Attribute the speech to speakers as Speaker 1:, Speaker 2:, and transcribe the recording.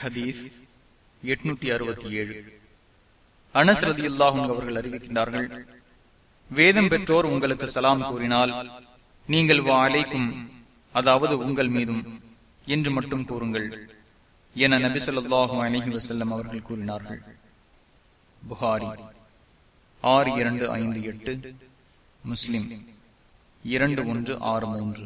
Speaker 1: ஹதீஸ் எட்நூத்தி அறுபத்தி ஏழு. அனஸ்ரதி அல்லாஹும் அவர்கள் அறிவிக்கின்றார்கள் வேதம் பெற்றோர் உங்களுக்கு சலாம் கூறினால் நீங்கள் வா அலைக்கும் அதாவது உங்கள் மீதும் என்று மட்டும் கூறுங்கள் என நபி சொல்லாஹு அலஹி வசல்லம் அவர்கள் கூறினார்கள். புகாரி ஆறு இரண்டு ஐந்து எட்டு முஸ்லிம் இரண்டு ஒன்று ஆறு மூன்று.